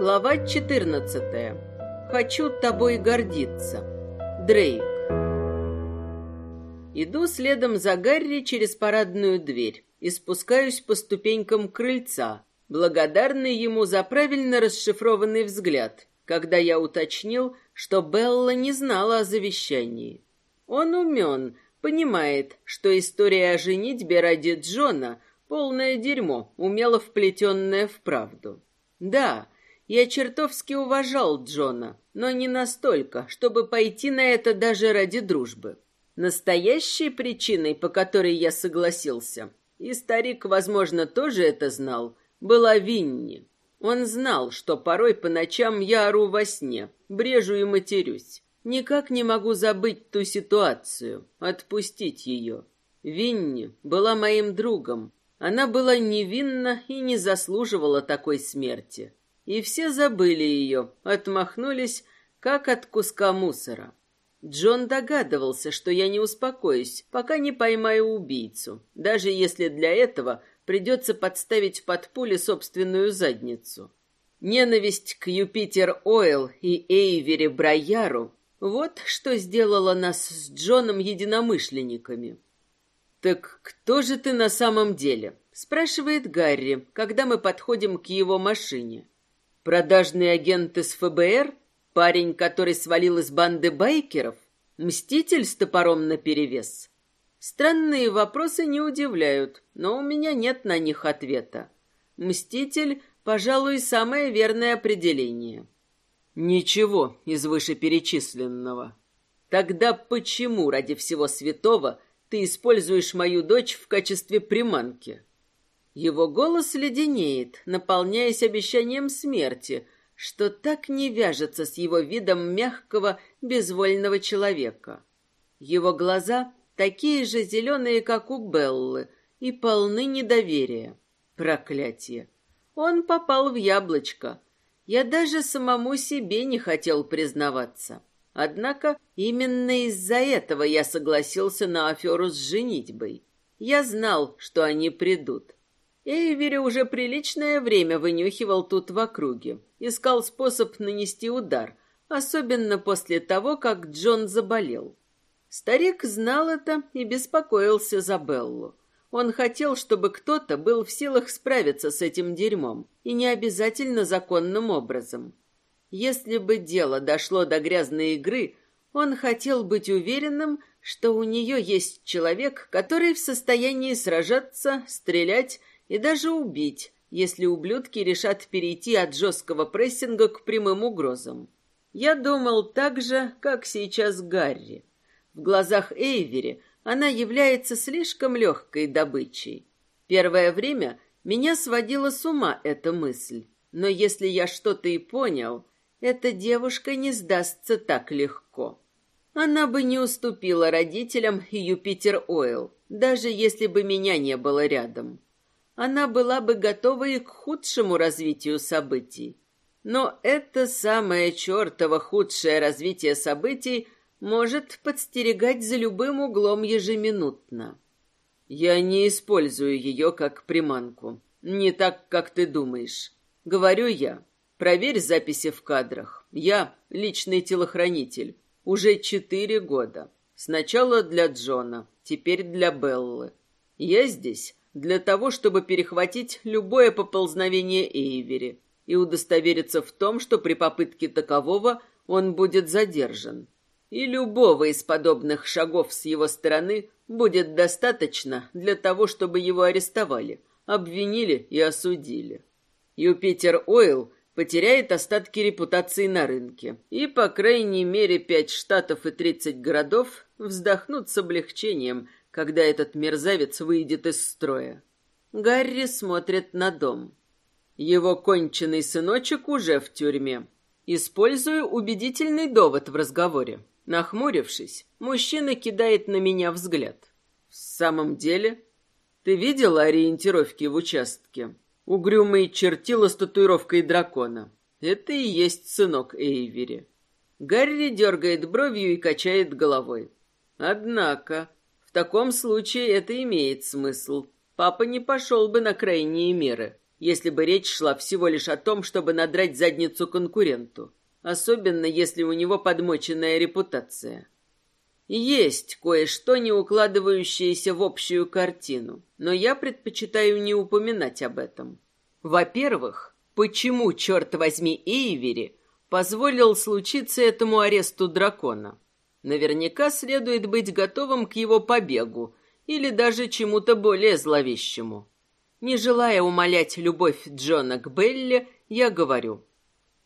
Глава 14. Хочу тобой гордиться. Дрейк. Иду следом за Гарри через парадную дверь и спускаюсь по ступенькам крыльца, благодарный ему за правильно расшифрованный взгляд, когда я уточнил, что Белла не знала о завещании. Он умен, понимает, что история о женитьбе ради Джона — полное дерьмо, умело вплетенное в правду. Да, я чертовски уважал Джона, но не настолько, чтобы пойти на это даже ради дружбы. Настоящей причиной, по которой я согласился, и старик, возможно, тоже это знал, была Винни. Он знал, что порой по ночам я ору во сне, брежу и матерюсь. Никак не могу забыть ту ситуацию, отпустить ее. Винни была моим другом. Она была невинна и не заслуживала такой смерти и все забыли ее, отмахнулись, как от куска мусора. Джон догадывался, что я не успокоюсь, пока не поймаю убийцу, даже если для этого придется подставить под пули собственную задницу. Ненависть к Юпитер Ойл и Эйвери Браяру — вот что сделало нас с Джоном единомышленниками. «Так кто же ты на самом деле?» — спрашивает Гарри, когда мы подходим к его машине. Продажный агент из ФБР? Парень, который свалил из банды байкеров? Мститель с топором наперевес? Странные вопросы не удивляют, но у меня нет на них ответа. Мститель, пожалуй, самое верное определение. Ничего из вышеперечисленного. Тогда почему ради всего святого ты используешь мою дочь в качестве приманки? Его голос леденеет, наполняясь обещанием смерти, что так не вяжется с его видом мягкого, безвольного человека. Его глаза такие же зеленые, как у Беллы, и полны недоверия. Проклятие! Он попал в яблочко. Я даже самому себе не хотел признаваться. Однако именно из-за этого я согласился на аферу с женитьбой. Я знал, что они придут. Эйвери уже приличное время вынюхивал тут в округе, искал способ нанести удар, особенно после того, как Джон заболел. Старик знал это и беспокоился за Беллу. Он хотел, чтобы кто-то был в силах справиться с этим дерьмом, и не обязательно законным образом. Если бы дело дошло до грязной игры, он хотел быть уверенным, что у нее есть человек, который в состоянии сражаться, стрелять и даже убить, если ублюдки решат перейти от жесткого прессинга к прямым угрозам. Я думал так же, как сейчас Гарри. В глазах Эйвери она является слишком легкой добычей. Первое время меня сводила с ума эта мысль. Но если я что-то и понял, эта девушка не сдастся так легко. Она бы не уступила родителям Юпитер Ойл, даже если бы меня не было рядом она была бы готова и к худшему развитию событий. Но это самое чертово худшее развитие событий может подстерегать за любым углом ежеминутно. Я не использую ее как приманку. Не так, как ты думаешь. Говорю я. Проверь записи в кадрах. Я личный телохранитель. Уже четыре года. Сначала для Джона, теперь для Беллы. Я здесь для того, чтобы перехватить любое поползновение Эйвери и удостовериться в том, что при попытке такового он будет задержан. И любого из подобных шагов с его стороны будет достаточно для того, чтобы его арестовали, обвинили и осудили. Юпитер Ойл потеряет остатки репутации на рынке, и, по крайней мере, пять штатов и тридцать городов вздохнут с облегчением – когда этот мерзавец выйдет из строя. Гарри смотрит на дом. Его конченый сыночек уже в тюрьме. Использую убедительный довод в разговоре. Нахмурившись, мужчина кидает на меня взгляд. В самом деле, ты видела ориентировки в участке? Угрюмый чертила с татуировкой дракона. Это и есть сынок Эйвери. Гарри дергает бровью и качает головой. Однако, в таком случае это имеет смысл. Папа не пошел бы на крайние меры. если бы речь шла всего лишь о том, чтобы надрать задницу конкуренту, особенно если у него подмоченная репутация. Есть кое-что, не укладывающееся в общую картину, но я предпочитаю не упоминать об этом. Во-первых, почему, черт возьми, Эйвери позволил случиться этому аресту дракона? Наверняка следует быть готовым к его побегу или даже чему-то более зловещему. Не желая умолять любовь Джона к Белле, я говорю.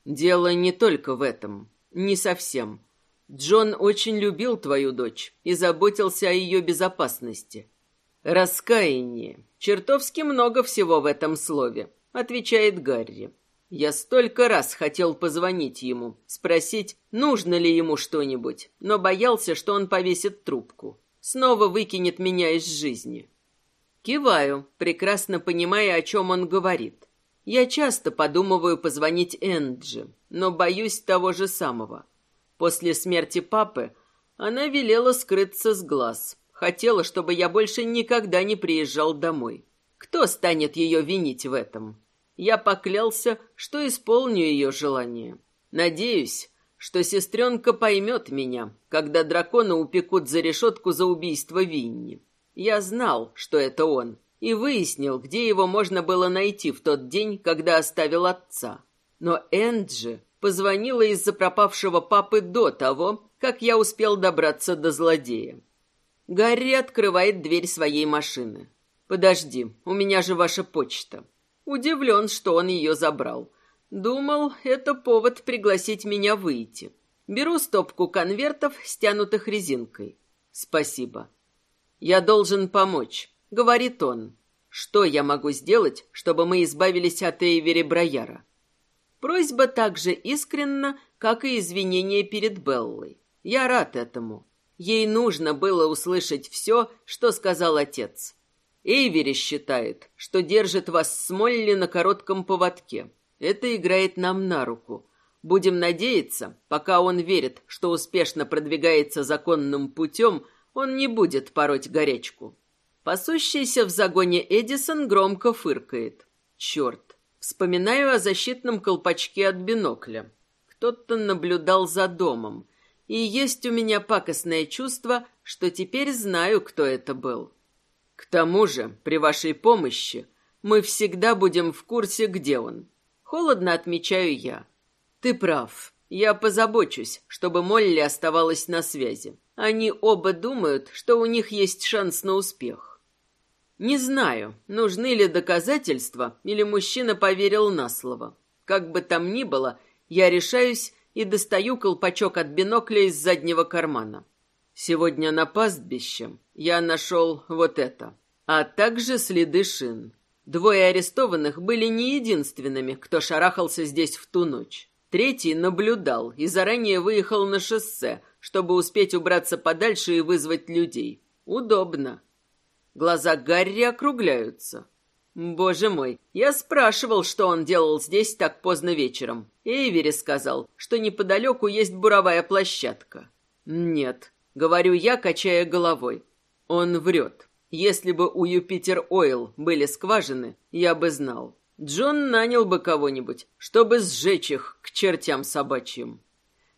Дело не только в этом. Не совсем. Джон очень любил твою дочь и заботился о ее безопасности. Раскаяние. Чертовски много всего в этом слове, отвечает Гарри. Я столько раз хотел позвонить ему, спросить, нужно ли ему что-нибудь, но боялся, что он повесит трубку. Снова выкинет меня из жизни. Киваю, прекрасно понимая, о чем он говорит. Я часто подумываю позвонить Энджи, но боюсь того же самого. После смерти папы она велела скрыться с глаз. Хотела, чтобы я больше никогда не приезжал домой. Кто станет ее винить в этом? Я поклялся, что исполню ее желание. Надеюсь, что сестренка поймет меня, когда дракона упекут за решетку за убийство Винни. Я знал, что это он, и выяснил, где его можно было найти в тот день, когда оставил отца. Но Энджи позвонила из-за пропавшего папы до того, как я успел добраться до злодея. Гарри открывает дверь своей машины. «Подожди, у меня же ваша почта». Удивлен, что он ее забрал. Думал, это повод пригласить меня выйти. Беру стопку конвертов, стянутых резинкой. Спасибо. «Я должен помочь», — говорит он. «Что я могу сделать, чтобы мы избавились от Эйвери Брояра?» Просьба так же искренна, как и извинение перед Беллой. Я рад этому. Ей нужно было услышать все, что сказал отец. Эйвери считает, что держит вас с Молли на коротком поводке. Это играет нам на руку. Будем надеяться, пока он верит, что успешно продвигается законным путем, он не будет пороть горячку. Пасущийся в загоне Эдисон громко фыркает. Черт. Вспоминаю о защитном колпачке от бинокля. Кто-то наблюдал за домом. И есть у меня пакостное чувство, что теперь знаю, кто это был. К тому же, при вашей помощи, мы всегда будем в курсе, где он. Холодно отмечаю я. Ты прав. Я позабочусь, чтобы Молли оставалась на связи. Они оба думают, что у них есть шанс на успех. Не знаю, нужны ли доказательства, или мужчина поверил на слово. Как бы там ни было, я решаюсь и достаю колпачок от бинокля из заднего кармана. Сегодня на пастбище я нашел вот это, а также следы шин. Двое арестованных были не единственными, кто шарахался здесь в ту ночь. Третий наблюдал и заранее выехал на шоссе, чтобы успеть убраться подальше и вызвать людей. Удобно. Глаза Гарри округляются. Боже мой, я спрашивал, что он делал здесь так поздно вечером. Эйвери сказал, что неподалеку есть буровая площадка. Нет, говорю я, качая головой. Он врет. Если бы у Юпитер Ойл были скважины, я бы знал. Джон нанял бы кого-нибудь, чтобы сжечь их к чертям собачьим.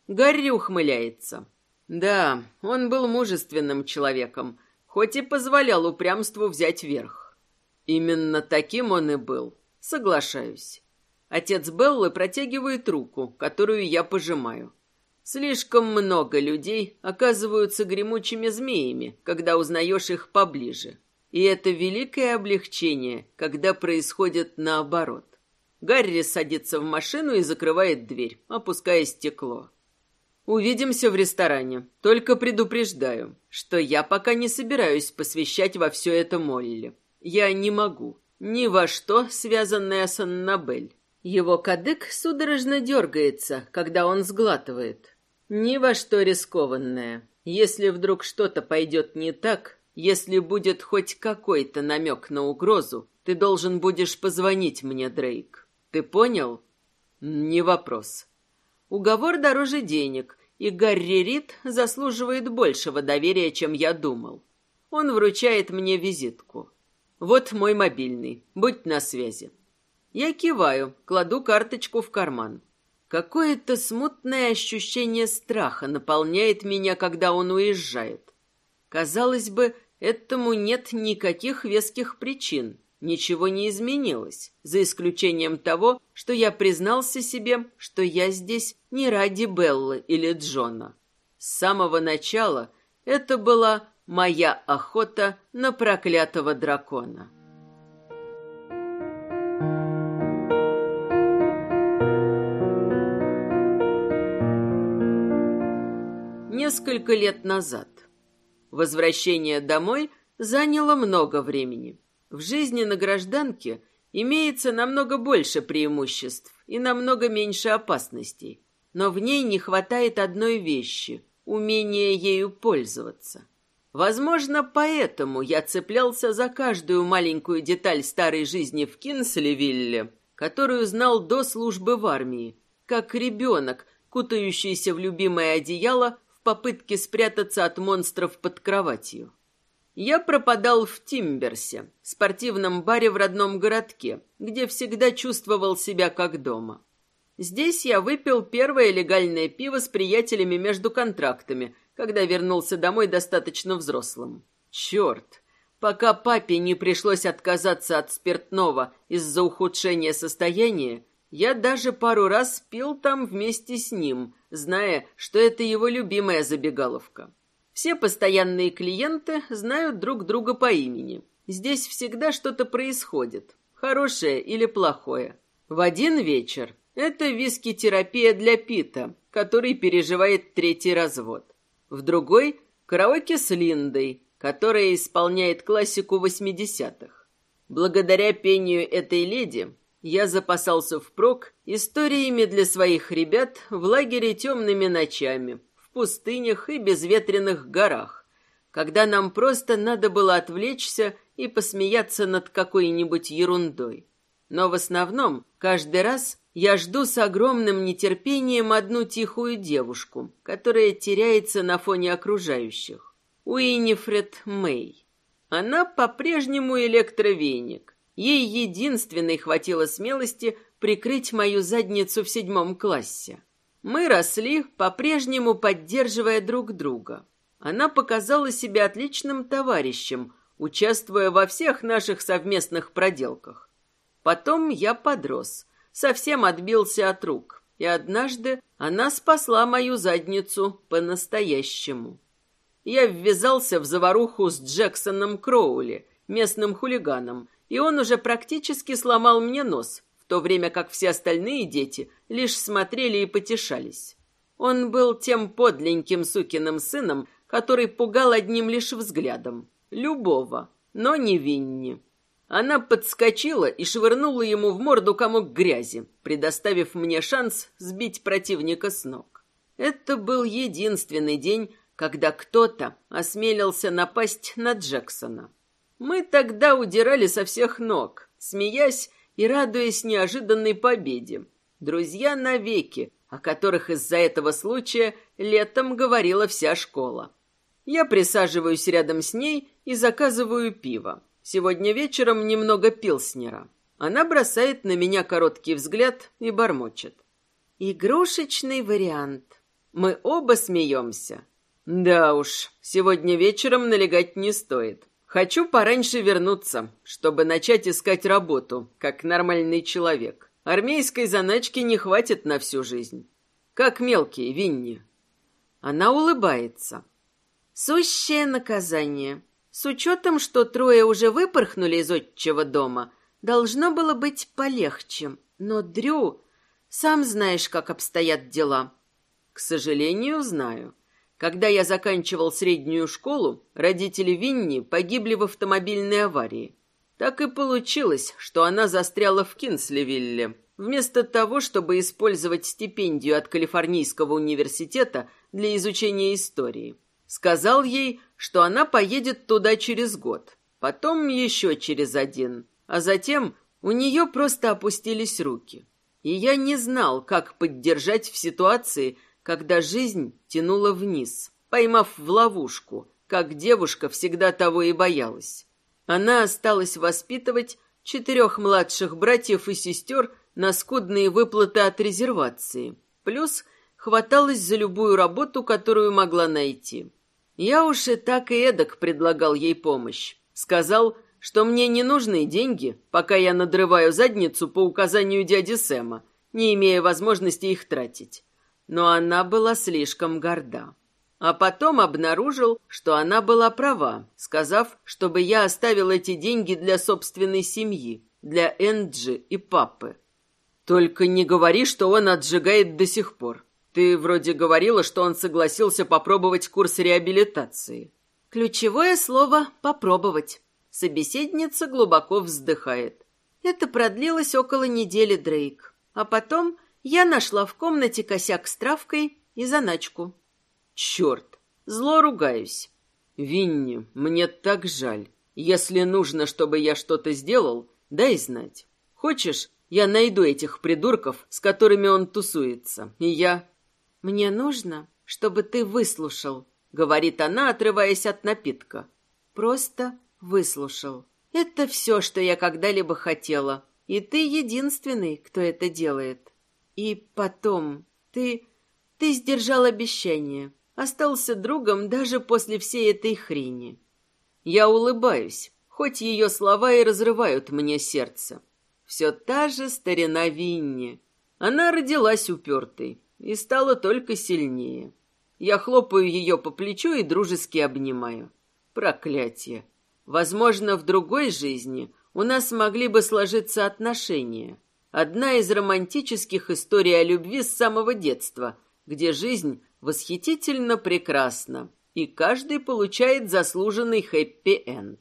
Гарри ухмыляется. Да, он был мужественным человеком, хоть и позволял упрямству взять верх. Именно таким он и был. Соглашаюсь. Отец Беллы протягивает руку, которую я пожимаю. Слишком много людей оказываются гремучими змеями, когда узнаешь их поближе. И это великое облегчение, когда происходит наоборот. Гарри садится в машину и закрывает дверь, опуская стекло. Увидимся в ресторане. Только предупреждаю, что я пока не собираюсь посвящать во все это Молли. Я не могу. Ни во что, связанное с Аннабель. Его кадык судорожно дергается, когда он сглатывает. Ни во что рискованное. Если вдруг что-то пойдет не так, если будет хоть какой-то намек на угрозу, ты должен будешь позвонить мне, Дрейк. Ты понял? Не вопрос. Уговор дороже денег, и Гарри Рид заслуживает большего доверия, чем я думал. Он вручает мне визитку. Вот мой мобильный. Будь на связи. Я киваю, кладу карточку в карман. Какое-то смутное ощущение страха наполняет меня, когда он уезжает. Казалось бы, этому нет никаких веских причин. Ничего не изменилось, за исключением того, что я признался себе, что я здесь не ради Беллы или Джона. С самого начала это была моя охота на проклятого дракона. Несколько лет назад. Возвращение домой заняло много времени. В жизни на гражданке имеется намного больше преимуществ и намного меньше опасностей, но в ней не хватает одной вещи – умения ею пользоваться. Возможно, поэтому я цеплялся за каждую маленькую деталь старой жизни в Кинслевилле, которую знал до службы в армии, как ребенок, кутающийся в любимое одеяло попытке спрятаться от монстров под кроватью. Я пропадал в Тимберсе, спортивном баре в родном городке, где всегда чувствовал себя как дома. Здесь я выпил первое легальное пиво с приятелями между контрактами, когда вернулся домой достаточно взрослым. Черт! Пока папе не пришлось отказаться от спиртного из-за ухудшения состояния, я даже пару раз пил там вместе с ним, зная, что это его любимая забегаловка. Все постоянные клиенты знают друг друга по имени. Здесь всегда что-то происходит, хорошее или плохое. В один вечер это виски-терапия для Пита, который переживает третий развод. В другой – караоке с Линдой, которая исполняет классику 80-х. Благодаря пению этой леди я запасался впрок историями для своих ребят в лагере темными ночами, пустынях и безветренных горах, когда нам просто надо было отвлечься и посмеяться над какой-нибудь ерундой. Но в основном каждый раз я жду с огромным нетерпением одну тихую девушку, которая теряется на фоне окружающих. Уинифред Мэй. Она по-прежнему электровеник. Ей единственной хватило смелости прикрыть мою задницу в седьмом классе. Мы росли, по-прежнему поддерживая друг друга. Она показала себя отличным товарищем, участвуя во всех наших совместных проделках. Потом я подрос, совсем отбился от рук, и однажды она спасла мою задницу по-настоящему. Я ввязался в заваруху с Джексоном Кроули, местным хулиганом, и он уже практически сломал мне нос, в то время как все остальные дети лишь смотрели и потешались. Он был тем подленьким сукиным сыном, который пугал одним лишь взглядом. Любого, но не Винни. Она подскочила и швырнула ему в морду комок грязи, предоставив мне шанс сбить противника с ног. Это был единственный день, когда кто-то осмелился напасть на Джексона. Мы тогда удирали со всех ног, смеясь и радуясь неожиданной победе. Друзья навеки, о которых из-за этого случая летом говорила вся школа. Я присаживаюсь рядом с ней и заказываю пиво. Сегодня вечером немного пилснера. Она бросает на меня короткий взгляд и бормочет. Игрушечный вариант. Мы оба смеемся. Да уж, сегодня вечером налегать не стоит. Хочу пораньше вернуться, чтобы начать искать работу, как нормальный человек. Армейской заначки не хватит на всю жизнь. Как мелкий, Винни. Она улыбается. Сущее наказание. С учетом, что трое уже выпорхнули из отчего дома, должно было быть полегче. Но, Дрю, сам знаешь, как обстоят дела. К сожалению, знаю. Когда я заканчивал среднюю школу, родители Винни погибли в автомобильной аварии. Так и получилось, что она застряла в Кинслевилле. Вместо того, чтобы использовать стипендию от Калифорнийского университета для изучения истории. Сказал ей, что она поедет туда через год, потом еще через один, а затем у нее просто опустились руки. И я не знал, как поддержать в ситуации, когда жизнь тянула вниз, поймав в ловушку, как девушка всегда того и боялась. Она осталась воспитывать четырех младших братьев и сестер на скудные выплаты от резервации, плюс хваталась за любую работу, которую могла найти. Я уж и так и эдак предлагал ей помощь. Сказал, что мне не нужны деньги, пока я надрываю задницу по указанию дяди Сэма, не имея возможности их тратить. Но она была слишком горда. А потом обнаружил, что она была права, сказав, чтобы я оставил эти деньги для собственной семьи, для Энджи и папы. Только не говори, что он отжигает до сих пор. Ты вроде говорила, что он согласился попробовать курс реабилитации. Ключевое слово «попробовать». Собеседница глубоко вздыхает. Это продлилось около недели, Дрейк. А потом я нашла в комнате косяк с травкой и заначку. Черт, зло ругаюсь. Винни, мне так жаль. Если нужно, чтобы я что-то сделал, дай знать. Хочешь, я найду этих придурков, с которыми он тусуется, и я... Мне нужно, чтобы ты выслушал, говорит она, отрываясь от напитка. Просто выслушал. Это все, что я когда-либо хотела. И ты единственный, кто это делает. И потом, ты... ты сдержал обещание. Остался другом даже после всей этой хрени. Я улыбаюсь, хоть ее слова и разрывают мне сердце. Все та же старина Винни. Она родилась упертой и стала только сильнее. Я хлопаю ее по плечу и дружески обнимаю. Проклятие. Возможно, в другой жизни у нас могли бы сложиться отношения. Одна из романтических историй о любви с самого детства, где жизнь восхитительно прекрасна, и каждый получает заслуженный хэппи-энд.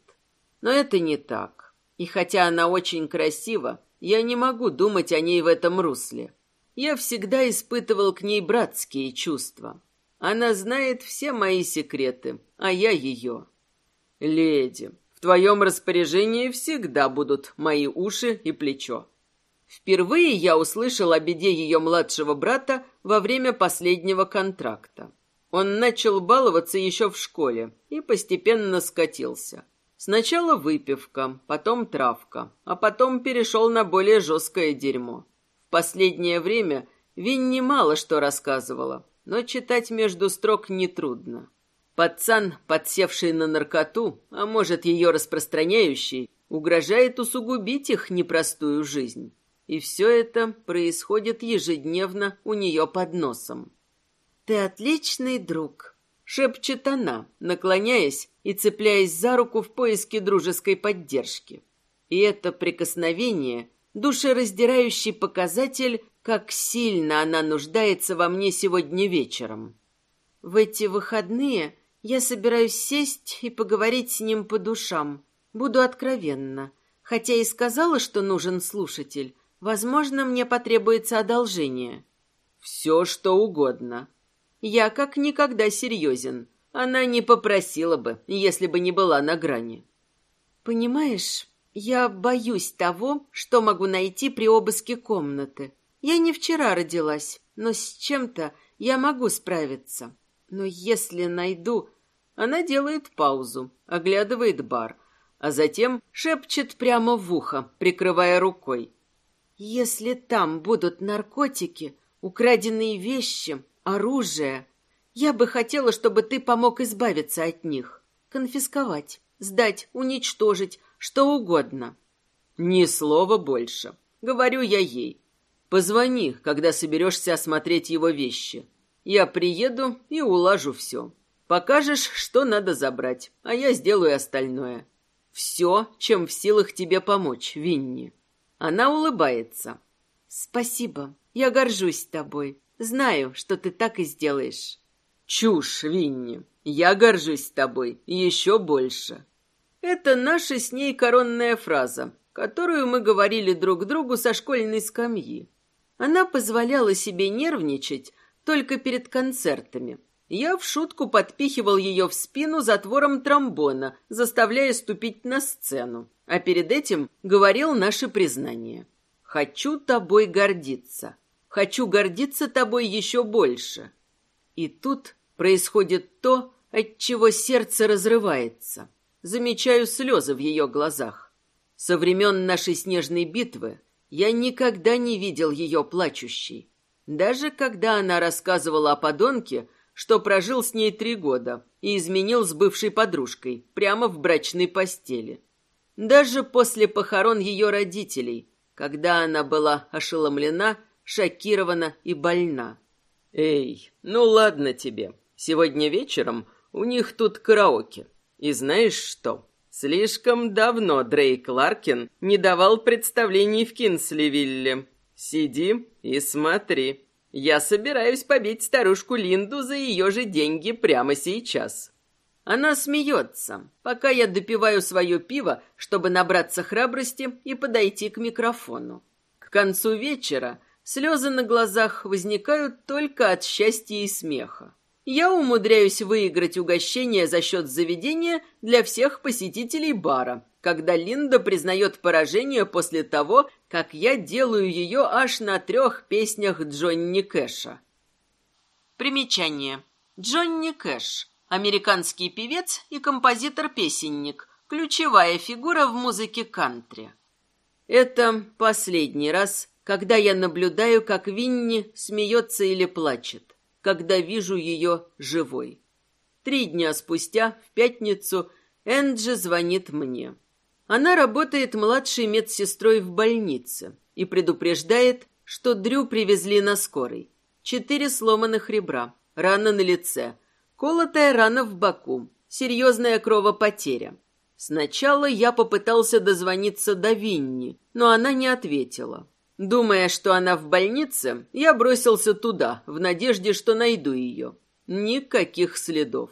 Но это не так. И хотя она очень красива, я не могу думать о ней в этом русле. Я всегда испытывал к ней братские чувства. Она знает все мои секреты, а я ее. «Леди, в твоем распоряжении всегда будут мои уши и плечо». Впервые я услышал о беде ее младшего брата во время последнего контракта. Он начал баловаться еще в школе и постепенно скатился. Сначала выпивка, потом травка, а потом перешел на более жесткое дерьмо. В последнее время Винни мало что рассказывала, но читать между строк нетрудно. Пацан, подсевший на наркоту, а может ее распространяющий, угрожает усугубить их непростую жизнь. И все это происходит ежедневно у нее под носом. «Ты отличный друг», — шепчет она, наклоняясь и цепляясь за руку в поиске дружеской поддержки. И это прикосновение — душераздирающий показатель, как сильно она нуждается во мне сегодня вечером. В эти выходные я собираюсь сесть и поговорить с ним по душам. Буду откровенна. Хотя и сказала, что нужен слушатель, возможно, мне потребуется одолжение. Все, что угодно. Я как никогда серьезен. Она не попросила бы, если бы не была на грани. Понимаешь, я боюсь того, что могу найти при обыске комнаты. Я не вчера родилась, но с чем-то я могу справиться. Но если найду, она делает паузу, оглядывает бар, а затем шепчет прямо в ухо, прикрывая рукой. «Если там будут наркотики, украденные вещи, оружие, я бы хотела, чтобы ты помог избавиться от них, конфисковать, сдать, уничтожить, что угодно». «Ни слова больше», — говорю я ей. «Позвони, когда соберешься осмотреть его вещи. Я приеду и улажу все». Покажешь, что надо забрать, а я сделаю остальное. Все, чем в силах тебе помочь, Винни. Она улыбается. Спасибо. Я горжусь тобой. Знаю, что ты так и сделаешь. Чушь, Винни. Я горжусь тобой еще больше. Это наша с ней коронная фраза, которую мы говорили друг другу со школьной скамьи. Она позволяла себе нервничать только перед концертами, я в шутку подпихивал ее в спину затвором тромбона, заставляя ступить на сцену. А перед этим говорил наши признания. «Хочу тобой гордиться. Хочу гордиться тобой еще больше». И тут происходит то, от чего сердце разрывается. Замечаю слезы в ее глазах. Со времен нашей снежной битвы я никогда не видел ее плачущей. Даже когда она рассказывала о подонке, что прожил с ней три года и изменил с бывшей подружкой прямо в брачной постели. Даже после похорон ее родителей, когда она была ошеломлена, шокирована и больна. «Эй, ну ладно тебе. Сегодня вечером у них тут караоке. И знаешь что? Слишком давно Дрейк Ларкин не давал представлений в Кинсливилле. Сиди и смотри. Я собираюсь побить старушку Линду за ее же деньги прямо сейчас». Она смеется, пока я допиваю свое пиво, чтобы набраться храбрости и подойти к микрофону. К концу вечера слезы на глазах возникают только от счастья и смеха. Я умудряюсь выиграть угощение за счет заведения для всех посетителей бара, когда Линда признает поражение после того, как я делаю ее аж на трех песнях Джонни Кэша. Примечание. Джонни Кэш Американский певец и композитор-песенник, ключевая фигура в музыке кантри. Это последний раз, когда я наблюдаю, как Винни смеется или плачет, когда вижу ее живой. Три дня спустя, в пятницу, Энджи звонит мне. Она работает младшей медсестрой в больнице и предупреждает, что Дрю привезли на скорой. Четыре сломанных ребра, рана на лице – Колотая рана в боку, серьезная кровопотеря. Сначала я попытался дозвониться до Винни, но она не ответила. Думая, что она в больнице, я бросился туда, в надежде, что найду ее. Никаких следов.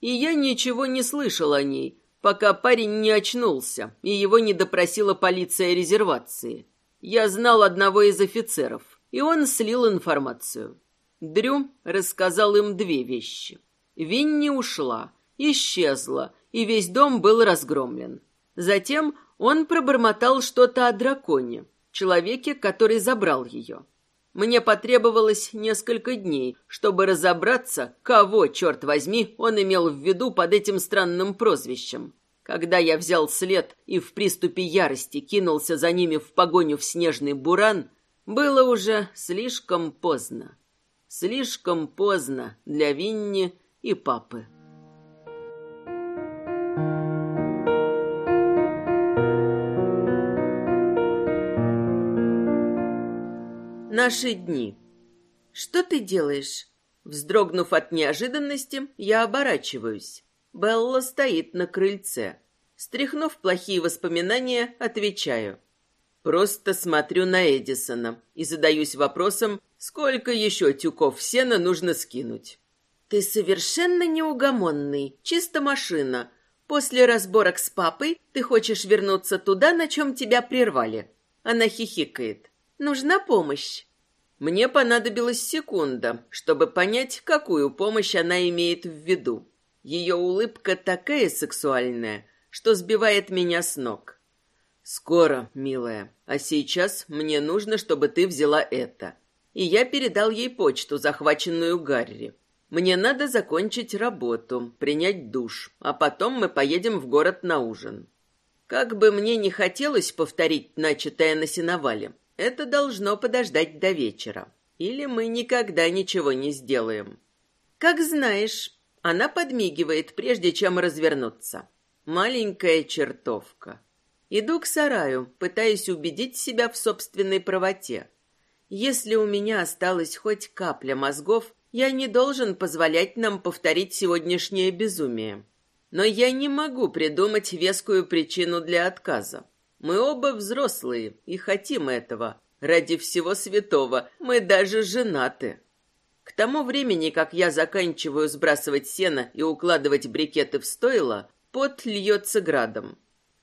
И я ничего не слышал о ней, пока парень не очнулся, и его не допросила полиция резервации. Я знал одного из офицеров, и он слил информацию. Дрю рассказал им две вещи. Винни ушла, исчезла, и весь дом был разгромлен. Затем он пробормотал что-то о драконе, человеке, который забрал ее. Мне потребовалось несколько дней, чтобы разобраться, кого, черт возьми, он имел в виду под этим странным прозвищем. Когда я взял след и в приступе ярости кинулся за ними в погоню в снежный буран, было уже слишком поздно. Слишком поздно для Винни и папы. Наши дни. Что ты делаешь? Вздрогнув от неожиданности, я оборачиваюсь. Белла стоит на крыльце. Стряхнув плохие воспоминания, отвечаю. Просто смотрю на Эдисона и задаюсь вопросом, сколько еще тюков сена нужно скинуть. «Ты совершенно неугомонный, чисто машина. После разборок с папой ты хочешь вернуться туда, на чем тебя прервали». Она хихикает. «Нужна помощь». Мне понадобилась секунда, чтобы понять, какую помощь она имеет в виду. Ее улыбка такая сексуальная, что сбивает меня с ног. «Скоро, милая, а сейчас мне нужно, чтобы ты взяла это». И я передал ей почту, захваченную Гарри. Мне надо закончить работу, принять душ, а потом мы поедем в город на ужин. Как бы мне не хотелось повторить начатое на сеновале, это должно подождать до вечера. Или мы никогда ничего не сделаем. Как знаешь, она подмигивает, прежде чем развернуться. Маленькая чертовка. Иду к сараю, пытаясь убедить себя в собственной правоте. Если у меня осталась хоть капля мозгов, я не должен позволять нам повторить сегодняшнее безумие. Но я не могу придумать вескую причину для отказа. Мы оба взрослые и хотим этого. Ради всего святого мы даже женаты. К тому времени, как я заканчиваю сбрасывать сено и укладывать брикеты в стойло, пот льется градом.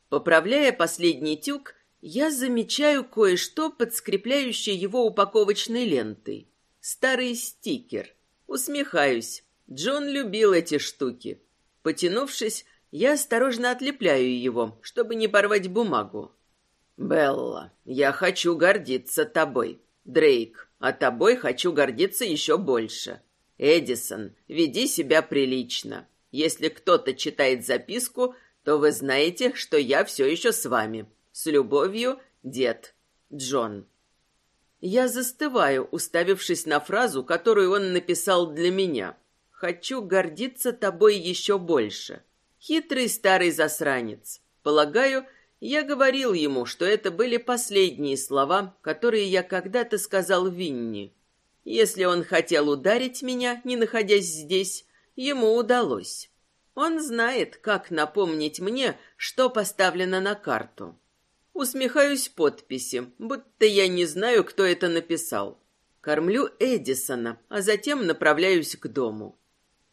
Поправляя последний тюк, я замечаю кое-что под скрепляющей его упаковочной лентой. Старый стикер. Усмехаюсь. Джон любил эти штуки. Потянувшись, я осторожно отлепляю его, чтобы не порвать бумагу. «Белла, я хочу гордиться тобой. Дрейк, а тобой хочу гордиться еще больше. Эдисон, веди себя прилично. Если кто-то читает записку, то вы знаете, что я все еще с вами. С любовью, дед Джон. Я застываю, уставившись на фразу, которую он написал для меня. «Хочу гордиться тобой еще больше». Хитрый старый засранец. Полагаю, я говорил ему, что это были последние слова, которые я когда-то сказал Винни. Если он хотел ударить меня, не находясь здесь, ему удалось. Он знает, как напомнить мне, что поставлено на карту. Усмехаюсь подписи, будто я не знаю, кто это написал. Кормлю Эдисона, а затем направляюсь к дому.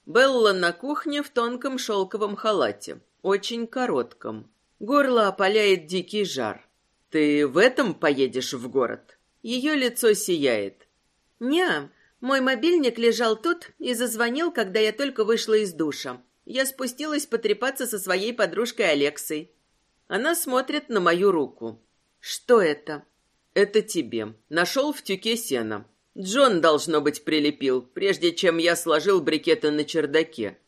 Белла на кухне в тонком шелковом халате, очень коротком. Горло опаляет дикий жар. «Ты в этом поедешь в город?» Ее лицо сияет. «Не, мой мобильник лежал тут и зазвонил, когда я только вышла из душа. Я спустилась потрепаться со своей подружкой Алексой. Она смотрит на мою руку. Что это? Это тебе. Нашел в тюке сена. Джон, должно быть, прилепил, прежде чем я сложил брикеты на чердаке.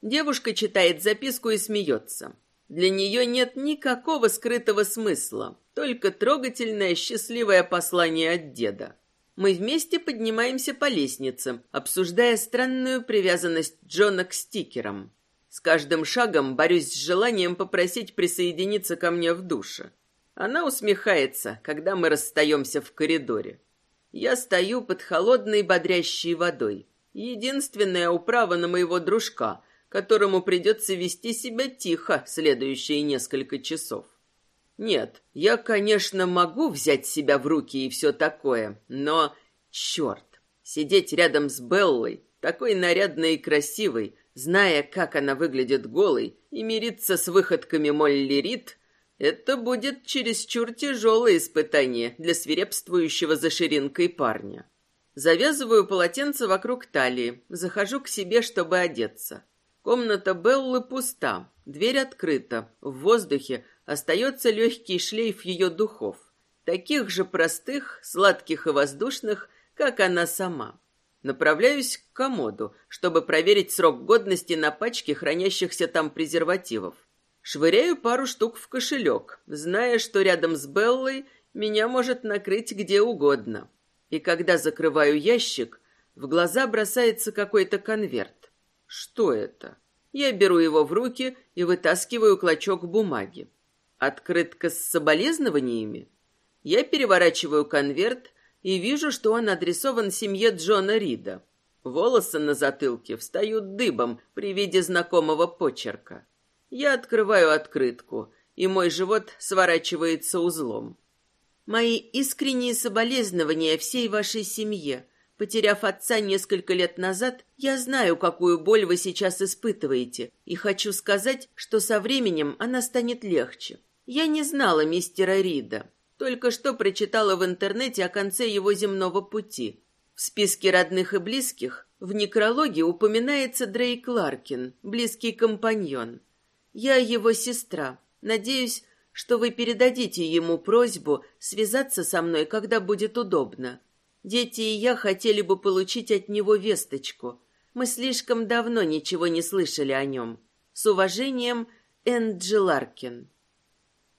Девушка читает записку и смеется. Для нее нет никакого скрытого смысла, только трогательное счастливое послание от деда. Мы вместе поднимаемся по лестнице, обсуждая странную привязанность Джона к стикерам. С каждым шагом борюсь с желанием попросить присоединиться ко мне в душе. Она усмехается, когда мы расстаемся в коридоре. Я стою под холодной бодрящей водой. Единственная управа на моего дружка, которому придется вести себя тихо следующие несколько часов. Нет, я, конечно, могу взять себя в руки и все такое, но... Черт! Сидеть рядом с Беллой, такой нарядной и красивой, Зная, как она выглядит голой, и мириться с выходками Молли Рид, это будет чересчур тяжелое испытание для свирепствующего за ширинкой парня. Завязываю полотенце вокруг талии, захожу к себе, чтобы одеться. Комната Беллы пуста, дверь открыта, в воздухе остается легкий шлейф ее духов, таких же простых, сладких и воздушных, как она сама. Направляюсь к комоду, чтобы проверить срок годности на пачке хранящихся там презервативов. Швыряю пару штук в кошелек, зная, что рядом с Беллой меня может накрыть где угодно. И когда закрываю ящик, в глаза бросается какой-то конверт. Что это? Я беру его в руки и вытаскиваю клочок бумаги. Открытка с соболезнованиями? Я переворачиваю конверт и вижу, что он адресован семье Джона Рида. Волосы на затылке встают дыбом при виде знакомого почерка. Я открываю открытку, и мой живот сворачивается узлом. Мои искренние соболезнования всей вашей семье. Потеряв отца несколько лет назад, я знаю, какую боль вы сейчас испытываете, и хочу сказать, что со временем она станет легче. Я не знала мистера Рида. Только что прочитала в интернете о конце его земного пути. В списке родных и близких в некрологе упоминается Дрейк Ларкин, близкий компаньон. Я его сестра. Надеюсь, что вы передадите ему просьбу связаться со мной, когда будет удобно. Дети и я хотели бы получить от него весточку. Мы слишком давно ничего не слышали о нем. С уважением, Энджи Ларкин.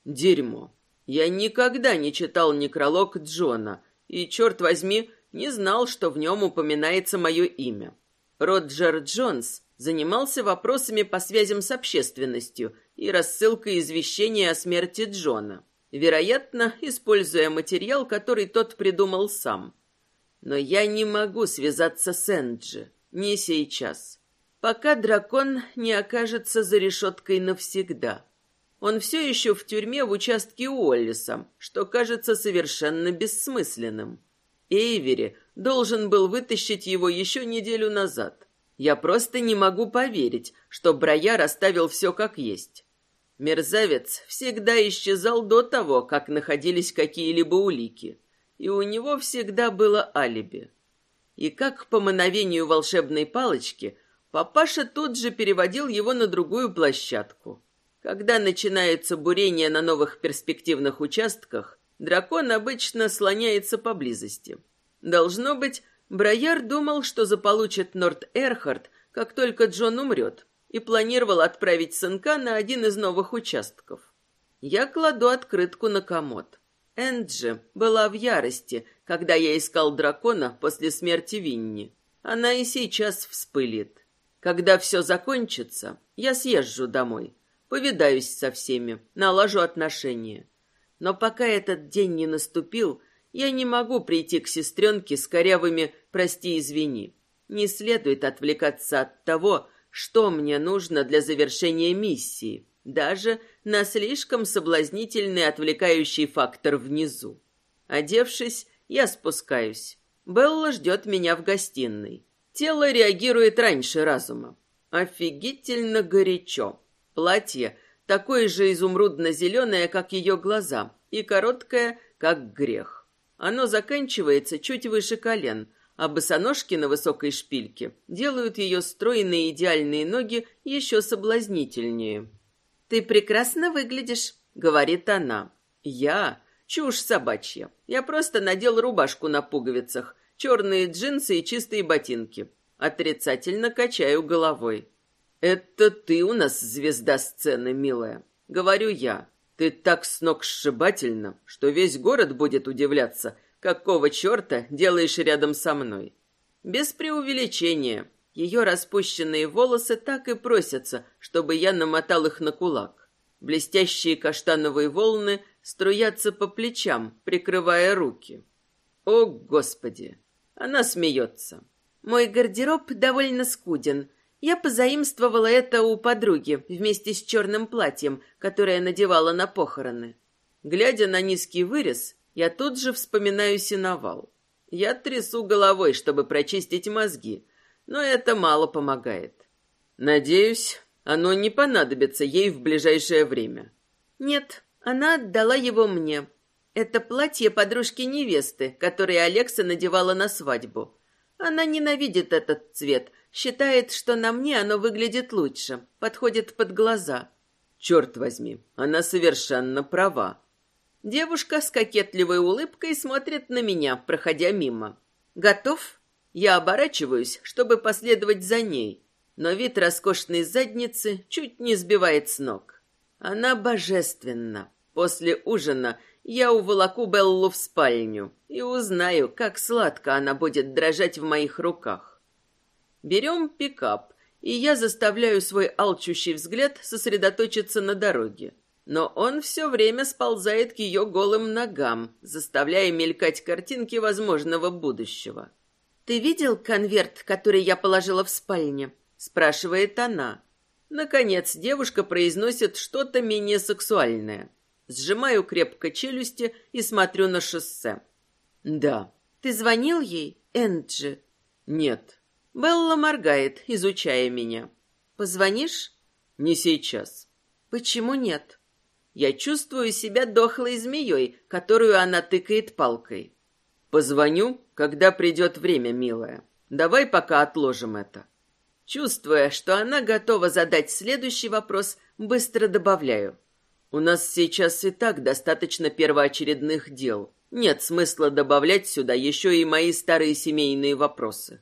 Дерьмо. Я никогда не читал некролог Джона, и, черт возьми, не знал, что в нем упоминается мое имя. Роджер Джонс занимался вопросами по связям с общественностью и рассылкой извещения о смерти Джона, вероятно, используя материал, который тот придумал сам. Но я не могу связаться с Энджи, не сейчас, пока дракон не окажется за решеткой навсегда. Он все еще в тюрьме в участке Уоллиса, что кажется совершенно бессмысленным. Эйвери должен был вытащить его еще неделю назад. Я просто не могу поверить, что Брояр оставил все как есть. Мерзавец всегда исчезал до того, как находились какие-либо улики, и у него всегда было алиби. И как по мановению волшебной палочки, папаша тут же переводил его на другую площадку. Когда начинается бурение на новых перспективных участках, дракон обычно слоняется поблизости. Должно быть, Брояр думал, что заполучит Норт Эрхард, как только Джон умрет, и планировал отправить сынка на один из новых участков. Я кладу открытку на комод. Энджи была в ярости, когда я искал дракона после смерти Винни. Она и сейчас вспылит. Когда все закончится, я съезжу домой, повидаюсь со всеми, налажу отношения. Но пока этот день не наступил, я не могу прийти к сестренке с корявыми «прости, извини». Не следует отвлекаться от того, что мне нужно для завершения миссии, даже на слишком соблазнительный отвлекающий фактор внизу. Одевшись, я спускаюсь. Белла ждет меня в гостиной. Тело реагирует раньше разума. Офигительно горячо. Платье такое же изумрудно-зеленое, как ее глаза, и короткое, как грех. Оно заканчивается чуть выше колен, а босоножки на высокой шпильке делают ее стройные идеальные ноги еще соблазнительнее. «Ты прекрасно выглядишь», — говорит она. «Я? Чушь собачья. Я просто надел рубашку на пуговицах, черные джинсы и чистые ботинки. Отрицательно качаю головой. «Это ты у нас звезда сцены, милая», — говорю я. «Ты так сногсшибательна, что весь город будет удивляться, какого черта делаешь рядом со мной». Без преувеличения. Ее распущенные волосы так и просятся, чтобы я намотал их на кулак. Блестящие каштановые волны струятся по плечам, прикрывая руки. О, Господи! Она смеется. Мой гардероб довольно скуден. Я позаимствовала это у подруги вместе с черным платьем, которое надевала на похороны. Глядя на низкий вырез, я тут же вспоминаю синовал. Я трясу головой, чтобы прочистить мозги, но это мало помогает. Надеюсь, оно не понадобится ей в ближайшее время. Нет, она отдала его мне. Это платье подружки невесты, которое Алекса надевала на свадьбу. Она ненавидит этот цвет, считает, что на мне оно выглядит лучше, подходит под глаза. Черт возьми, она совершенно права. Девушка с кокетливой улыбкой смотрит на меня, проходя мимо. Готов? Я оборачиваюсь, чтобы последовать за ней, но вид роскошной задницы чуть не сбивает с ног. Она божественна. После ужина я уволоку Беллу в спальню и узнаю, как сладко она будет дрожать в моих руках. Берем пикап, и я заставляю свой алчущий взгляд сосредоточиться на дороге. Но он все время сползает к ее голым ногам, заставляя мелькать картинки возможного будущего. «Ты видел конверт, который я положила в спальне?» — спрашивает она. Наконец девушка произносит что-то менее сексуальное. Сжимаю крепко челюсти и смотрю на шоссе. Да. Ты звонил ей, Энджи? Нет. Белла моргает, изучая меня. Позвонишь? Не сейчас. Почему нет? Я чувствую себя дохлой змеей, которую она тыкает палкой. Позвоню, когда придет время, милая. Давай пока отложим это. Чувствуя, что она готова задать следующий вопрос, быстро добавляю. У нас сейчас и так достаточно первоочередных дел. Нет смысла добавлять сюда еще и мои старые семейные вопросы.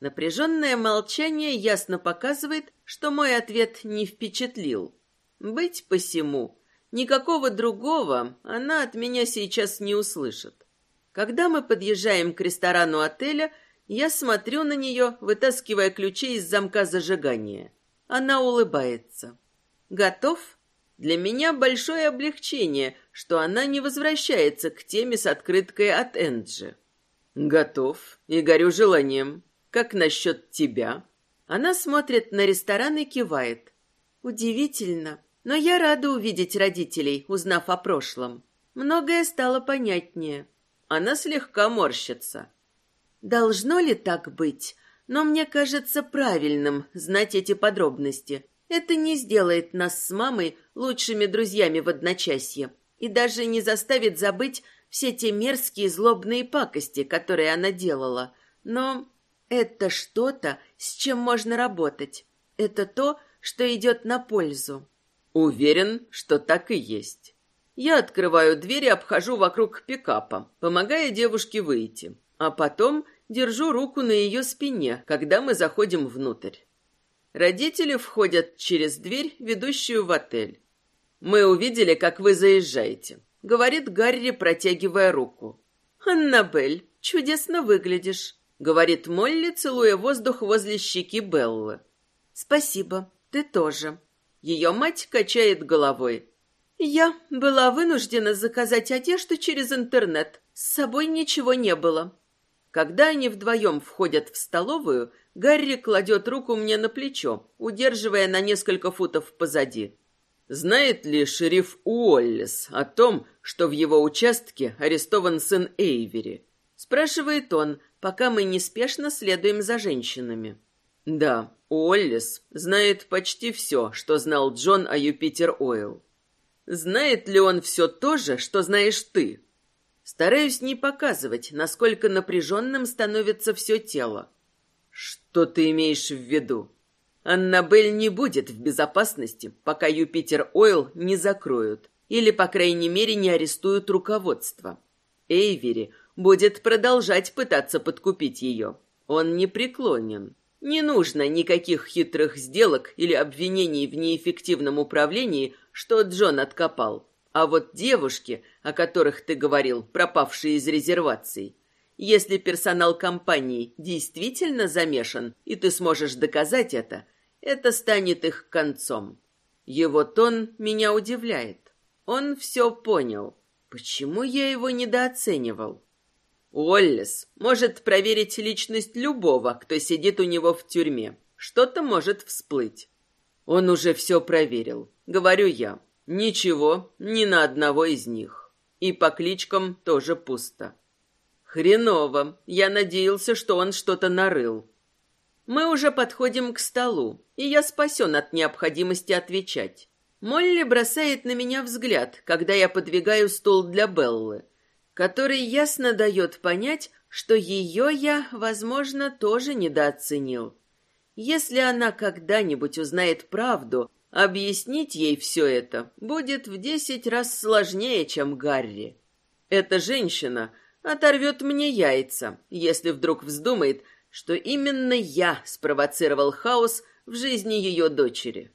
Напряженное молчание ясно показывает, что мой ответ не впечатлил. Быть посему. Никакого другого она от меня сейчас не услышит. Когда мы подъезжаем к ресторану отеля, я смотрю на нее, вытаскивая ключи из замка зажигания. Она улыбается. «Готов?» Для меня большое облегчение, что она не возвращается к теме с открыткой от Энджи. Готов и горю желанием. Как насчет тебя? Она смотрит на ресторан и кивает. Удивительно, но я рада увидеть родителей, узнав о прошлом. Многое стало понятнее. Она слегка морщится. Должно ли так быть? Но мне кажется правильным знать эти подробности. Это не сделает нас с мамой лучшими друзьями в одночасье и даже не заставит забыть все те мерзкие злобные пакости, которые она делала. Но это что-то, с чем можно работать. Это то, что идет на пользу. Уверен, что так и есть. Я открываю дверь и обхожу вокруг пикапа, помогая девушке выйти, а потом держу руку на ее спине, когда мы заходим внутрь. Родители входят через дверь, ведущую в отель. Мы увидели, как вы заезжаете», — говорит Гарри, протягивая руку. «Аннабель, чудесно выглядишь», — говорит Молли, целуя воздух возле щеки Беллы. «Спасибо, ты тоже». Ее мать качает головой. «Я была вынуждена заказать одежду через интернет. С собой ничего не было». Когда они вдвоем входят в столовую, Гарри кладет руку мне на плечо, удерживая на несколько футов позади. Знает ли шериф Уоллес о том, что в его участке арестован сын Эйвери? Спрашивает он, пока мы неспешно следуем за женщинами. Да, Уоллес знает почти все, что знал Джон о Юпитер Ойл. Знает ли он все то же, что знаешь ты? Стараюсь не показывать, насколько напряженным становится все тело. Что ты имеешь в виду? Аннабель не будет в безопасности, пока Юпитер Ойл не закроют или, по крайней мере, не арестуют руководство. Эйвери будет продолжать пытаться подкупить ее. Он не преклонен. Не нужно никаких хитрых сделок или обвинений в неэффективном управлении, что Джон откопал. А вот девушки, о которых ты говорил, пропавшие из резерваций, если персонал компании действительно замешан, и ты сможешь доказать это, это станет их концом. Его тон меня удивляет. Он все понял. Почему я его недооценивал? Уоллес может проверить личность любого, кто сидит у него в тюрьме. Что-то может всплыть. Он уже все проверил. Говорю я. Ничего, ни на одного из них. И по кличкам тоже пусто. Хреново. Я надеялся, что он что-то нарыл. Мы уже подходим к столу, и я спасен от необходимости отвечать. Молли бросает на меня взгляд, когда я подвигаю стул для Беллы, который ясно дает понять, что ее я, возможно, тоже недооценил. Если она когда-нибудь узнает правду, Объяснить ей все это будет в десять раз сложнее, чем Гарри. Эта женщина оторвет мне яйца, если вдруг вздумает, что именно я спровоцировал хаос в жизни ее дочери.